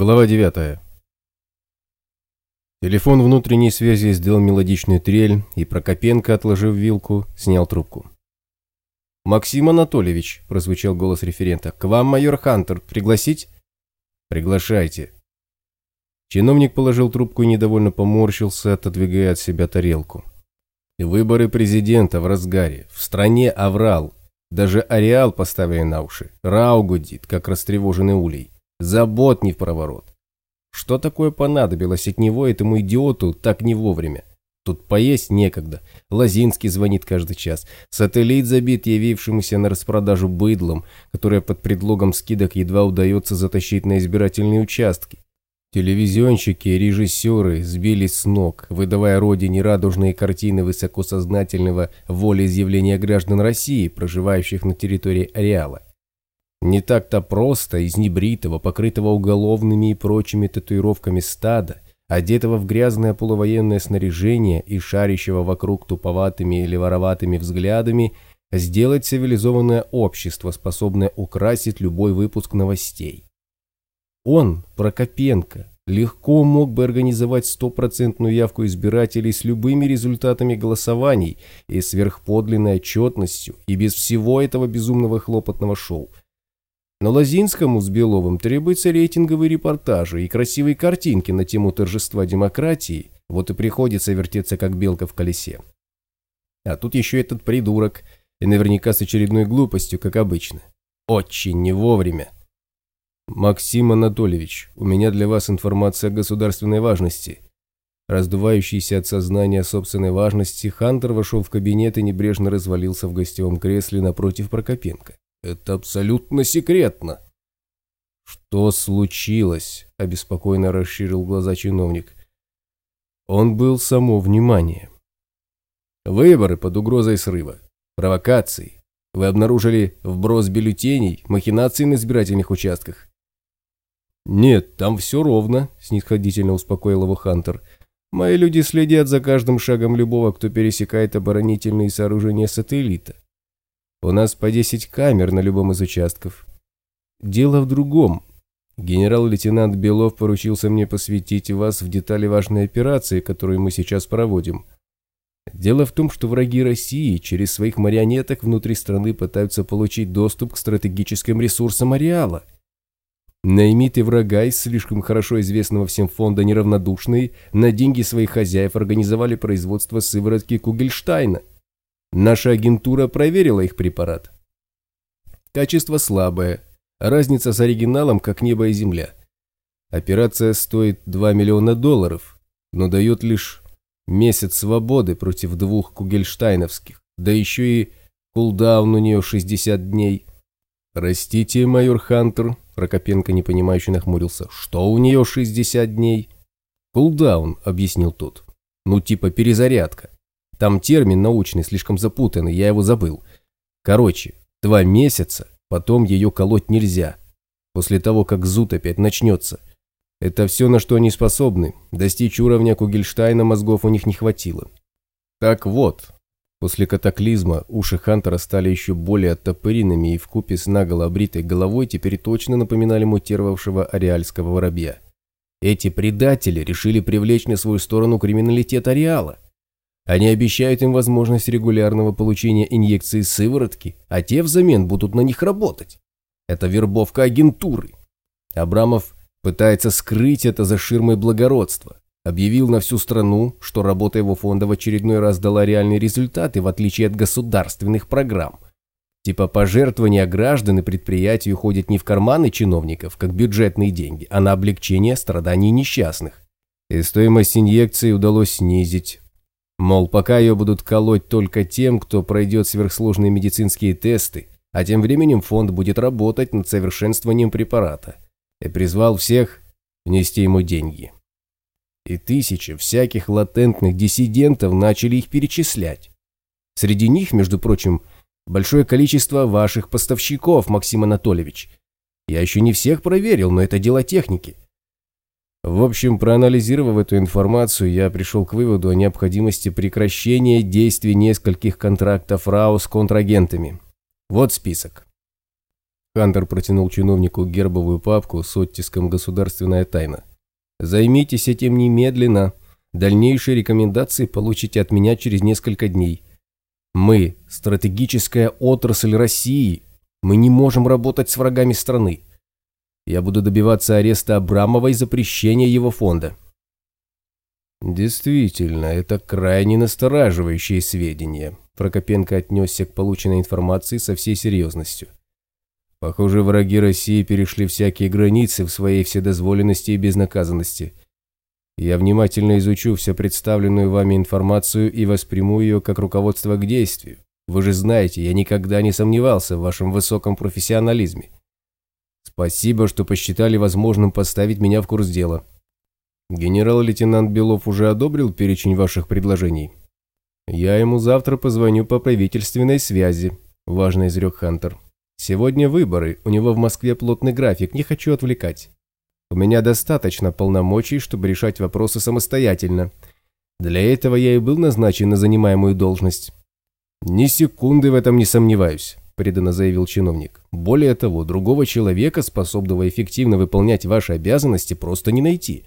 Глава 9. Телефон внутренней связи сделал мелодичную трель, и Прокопенко, отложив вилку, снял трубку. «Максим Анатольевич», – прозвучал голос референта, – «к вам майор Хантер. Пригласить?» «Приглашайте». Чиновник положил трубку и недовольно поморщился, отодвигая от себя тарелку. Выборы президента в разгаре. В стране аврал. Даже ареал поставили на уши. Рау гудит, как растревоженный улей. Забот не в проворот. Что такое понадобилось от него этому идиоту так не вовремя? Тут поесть некогда. Лазинский звонит каждый час. Сателлит забит явившемуся на распродажу быдлом, которое под предлогом скидок едва удается затащить на избирательные участки. Телевизионщики и режиссеры сбились с ног, выдавая родине радужные картины высокосознательного волеизъявления граждан России, проживающих на территории ареала. Не так-то просто из небритого, покрытого уголовными и прочими татуировками стада, одетого в грязное полувоенное снаряжение и шарящего вокруг туповатыми или вороватыми взглядами, сделать цивилизованное общество, способное украсить любой выпуск новостей. Он, Прокопенко, легко мог бы организовать стопроцентную явку избирателей с любыми результатами голосований и сверхподлинной отчетностью и без всего этого безумного хлопотного шоу. Но Лозинскому с Беловым требуются рейтинговые репортажи и красивые картинки на тему торжества демократии, вот и приходится вертеться как белка в колесе. А тут еще этот придурок, и наверняка с очередной глупостью, как обычно. Очень не вовремя. «Максим Анатольевич, у меня для вас информация государственной важности». Раздувающийся от сознания собственной важности, Хантер вошел в кабинет и небрежно развалился в гостевом кресле напротив Прокопенко. Это абсолютно секретно. Что случилось? Обеспокоенно расширил глаза чиновник. Он был само внимание. Выборы под угрозой срыва. Провокации. Вы обнаружили вброс бюллетеней, махинации на избирательных участках? Нет, там все ровно, снисходительно успокоил его Хантер. Мои люди следят за каждым шагом любого, кто пересекает оборонительные сооружения сателлита. У нас по 10 камер на любом из участков. Дело в другом. Генерал-лейтенант Белов поручился мне посвятить вас в детали важной операции, которую мы сейчас проводим. Дело в том, что враги России через своих марионеток внутри страны пытаются получить доступ к стратегическим ресурсам ареала. Наймиты врага из слишком хорошо известного всем фонда «Неравнодушные» на деньги своих хозяев организовали производство сыворотки Кугельштайна. Наша агентура проверила их препарат. Качество слабое, разница с оригиналом как небо и земля. Операция стоит 2 миллиона долларов, но дает лишь месяц свободы против двух кугельштайновских, да еще и кулдаун у нее 60 дней. Простите, майор Хантер, Прокопенко непонимающе нахмурился. Что у нее 60 дней? Кулдаун, объяснил тот. Ну типа перезарядка. Там термин научный, слишком запутанный, я его забыл. Короче, два месяца, потом ее колоть нельзя. После того, как зуд опять начнется. Это все, на что они способны. Достичь уровня Кугельштайна мозгов у них не хватило. Так вот, после катаклизма уши Хантера стали еще более оттопыренными и вкупе с наголо обритой головой теперь точно напоминали мутировавшего ареальского воробья. Эти предатели решили привлечь на свою сторону криминалитет ареала. Они обещают им возможность регулярного получения инъекций сыворотки, а те взамен будут на них работать. Это вербовка агентуры. Абрамов пытается скрыть это за ширмой благородства. Объявил на всю страну, что работа его фонда в очередной раз дала реальные результаты, в отличие от государственных программ. Типа пожертвования граждан и предприятий уходят не в карманы чиновников, как бюджетные деньги, а на облегчение страданий несчастных. И стоимость инъекции удалось снизить, Мол, пока ее будут колоть только тем, кто пройдет сверхсложные медицинские тесты, а тем временем фонд будет работать над совершенствованием препарата. И призвал всех внести ему деньги. И тысячи всяких латентных диссидентов начали их перечислять. Среди них, между прочим, большое количество ваших поставщиков, Максим Анатольевич. Я еще не всех проверил, но это дело техники. В общем, проанализировав эту информацию, я пришел к выводу о необходимости прекращения действий нескольких контрактов РАО с контрагентами. Вот список. Хантер протянул чиновнику гербовую папку с оттиском «Государственная тайна». «Займитесь этим немедленно. Дальнейшие рекомендации получите от меня через несколько дней. Мы – стратегическая отрасль России. Мы не можем работать с врагами страны. Я буду добиваться ареста Абрамова и запрещения его фонда». «Действительно, это крайне настораживающие сведения», Прокопенко отнесся к полученной информации со всей серьезностью. Похоже, враги России перешли всякие границы в своей вседозволенности и безнаказанности. Я внимательно изучу всю представленную вами информацию и восприму ее как руководство к действию. Вы же знаете, я никогда не сомневался в вашем высоком профессионализме. Спасибо, что посчитали возможным поставить меня в курс дела. Генерал-лейтенант Белов уже одобрил перечень ваших предложений? «Я ему завтра позвоню по правительственной связи», – важно изрек Хантер. «Сегодня выборы, у него в Москве плотный график, не хочу отвлекать. У меня достаточно полномочий, чтобы решать вопросы самостоятельно. Для этого я и был назначен на занимаемую должность». «Ни секунды в этом не сомневаюсь», – преданно заявил чиновник. «Более того, другого человека, способного эффективно выполнять ваши обязанности, просто не найти.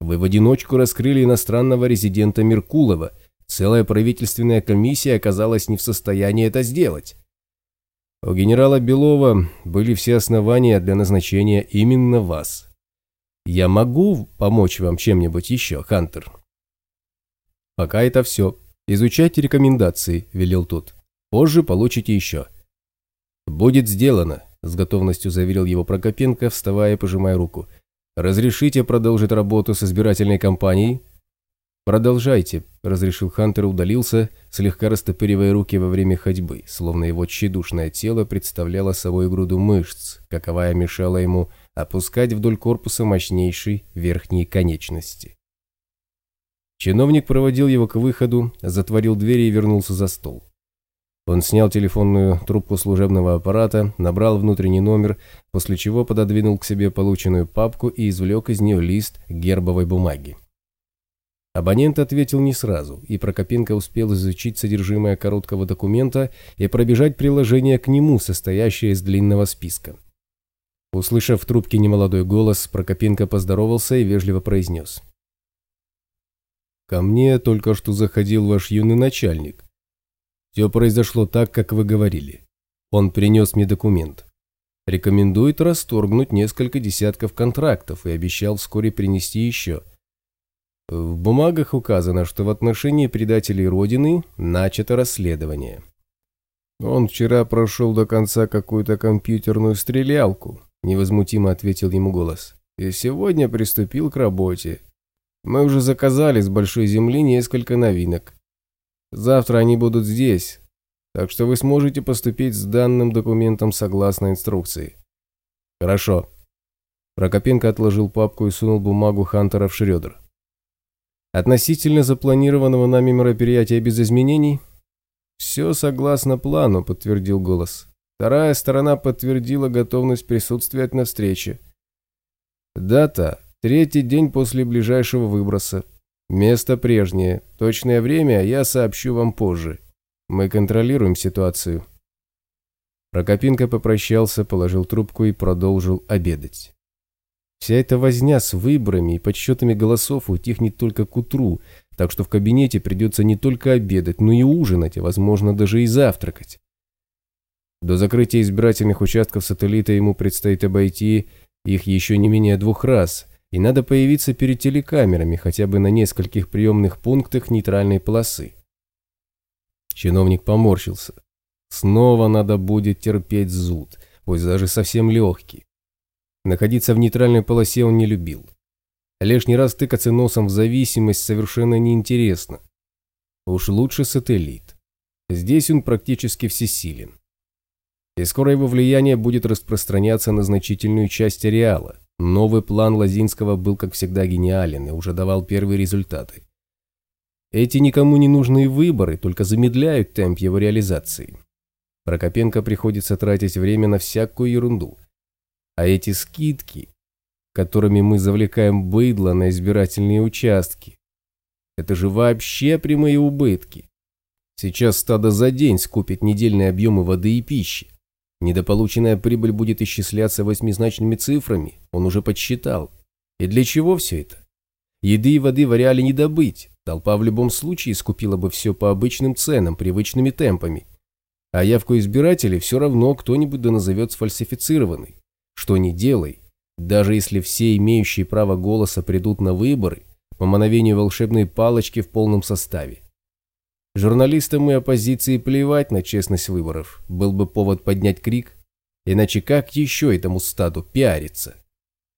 Вы в одиночку раскрыли иностранного резидента Меркулова – Целая правительственная комиссия оказалась не в состоянии это сделать. У генерала Белова были все основания для назначения именно вас. Я могу помочь вам чем-нибудь еще, Хантер? Пока это все. Изучайте рекомендации, велел тот. Позже получите еще. Будет сделано, с готовностью заверил его Прокопенко, вставая и пожимая руку. Разрешите продолжить работу с избирательной кампанией? «Продолжайте», – разрешил Хантер и удалился, слегка растопыривая руки во время ходьбы, словно его тщедушное тело представляло собой груду мышц, каковая мешала ему опускать вдоль корпуса мощнейшей верхней конечности. Чиновник проводил его к выходу, затворил двери и вернулся за стол. Он снял телефонную трубку служебного аппарата, набрал внутренний номер, после чего пододвинул к себе полученную папку и извлек из нее лист гербовой бумаги. Абонент ответил не сразу, и Прокопенко успел изучить содержимое короткого документа и пробежать приложение к нему, состоящее из длинного списка. Услышав в трубке немолодой голос, Прокопенко поздоровался и вежливо произнес. «Ко мне только что заходил ваш юный начальник. Все произошло так, как вы говорили. Он принес мне документ. Рекомендует расторгнуть несколько десятков контрактов и обещал вскоре принести еще – в бумагах указано, что в отношении предателей Родины начато расследование. Он вчера прошел до конца какую-то компьютерную стрелялку, невозмутимо ответил ему голос. И сегодня приступил к работе. Мы уже заказали с Большой Земли несколько новинок. Завтра они будут здесь, так что вы сможете поступить с данным документом согласно инструкции. Хорошо. Прокопенко отложил папку и сунул бумагу Хантера в Шрёдер. Относительно запланированного нами мероприятия без изменений? Все согласно плану, подтвердил голос. Вторая сторона подтвердила готовность присутствовать на встрече. Дата – третий день после ближайшего выброса. Место прежнее. Точное время я сообщу вам позже. Мы контролируем ситуацию. Прокопенко попрощался, положил трубку и продолжил обедать. Вся эта возня с выборами и подсчетами голосов утихнет только к утру, так что в кабинете придется не только обедать, но и ужинать, а возможно даже и завтракать. До закрытия избирательных участков сателлита ему предстоит обойти их еще не менее двух раз, и надо появиться перед телекамерами хотя бы на нескольких приемных пунктах нейтральной полосы. Чиновник поморщился. Снова надо будет терпеть зуд, пусть даже совсем легкий. Находиться в нейтральной полосе он не любил. Лишний раз тыкаться носом в зависимость совершенно неинтересно. Уж лучше сателлит. Здесь он практически всесилен. И скоро его влияние будет распространяться на значительную часть ареала. Новый план Лазинского был, как всегда, гениален и уже давал первые результаты. Эти никому не нужные выборы только замедляют темп его реализации. Прокопенко приходится тратить время на всякую ерунду. А эти скидки, которыми мы завлекаем быдло на избирательные участки, это же вообще прямые убытки. Сейчас стадо за день скупит недельные объемы воды и пищи. Недополученная прибыль будет исчисляться восьмизначными цифрами, он уже подсчитал. И для чего все это? Еды и воды в ареале не добыть, толпа в любом случае скупила бы все по обычным ценам, привычными темпами. А явку избирателей все равно кто-нибудь да назовет сфальсифицированной. Что не делай, даже если все имеющие право голоса придут на выборы, по мановению волшебной палочки в полном составе. Журналистам и оппозиции плевать на честность выборов, был бы повод поднять крик, иначе как еще этому стаду пиариться?